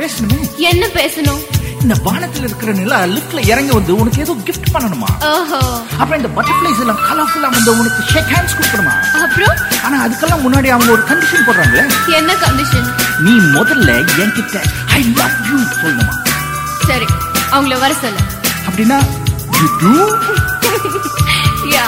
பேசணுமே. என்ன பேசணும்? இந்த வானத்துல இருக்கிற நிலா லிப்ட்ல இறங்கி வந்து உனக்கு ஏதோ கிஃப்ட் பண்ணணுமா? அப்புறம் இந்த பட்டர்ஃபிளைஸ் எல்லாம் கலர்ஃபுல்லா வந்து உனக்கு ஷேக் ஹேண்ட்ஸ் கொடுக்கணுமா? அப்புறம்? ஆனா அதுக்கெல்லாம் முன்னாடி அவங்க ஒரு கண்டிஷன் போடுறாங்களே. என்ன கண்டிஷன் நீ முதல்ல என்கிட்ட ஐ லவ் யூ சொல்லணுமா? சரி அவங்கள வர சொல்லு. அப்படின்னா யூ டூ யா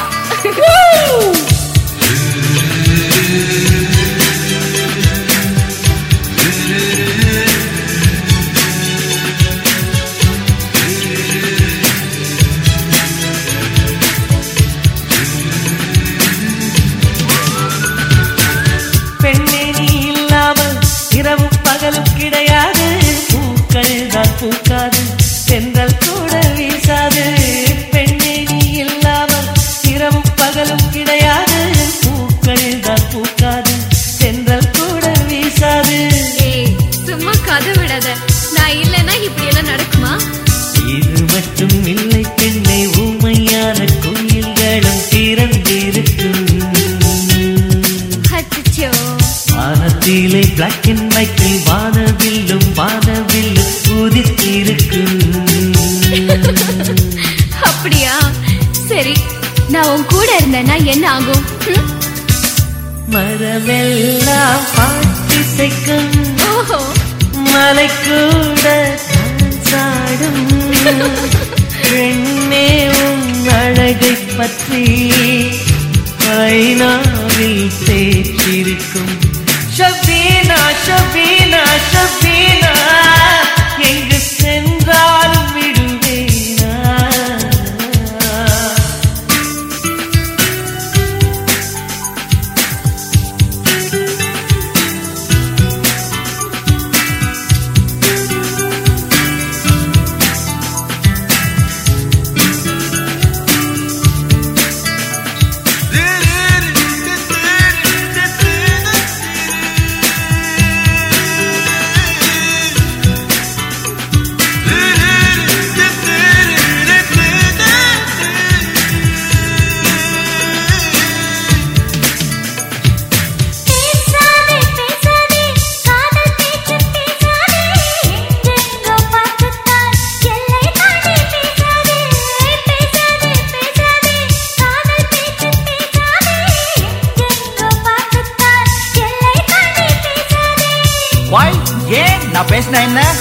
நான் உன் கூட இருந்தேன்னா என்ன ஆகும்? மரமெல்லாம் பாட்டிசைக்கும் மலை கூட சாடும் பெண்ணே உன் அழகை பற்றி ஐநாவில் தேற்றிருக்கும். ஷபீனா ஷபீனா ஷபீனா ஏன் நான்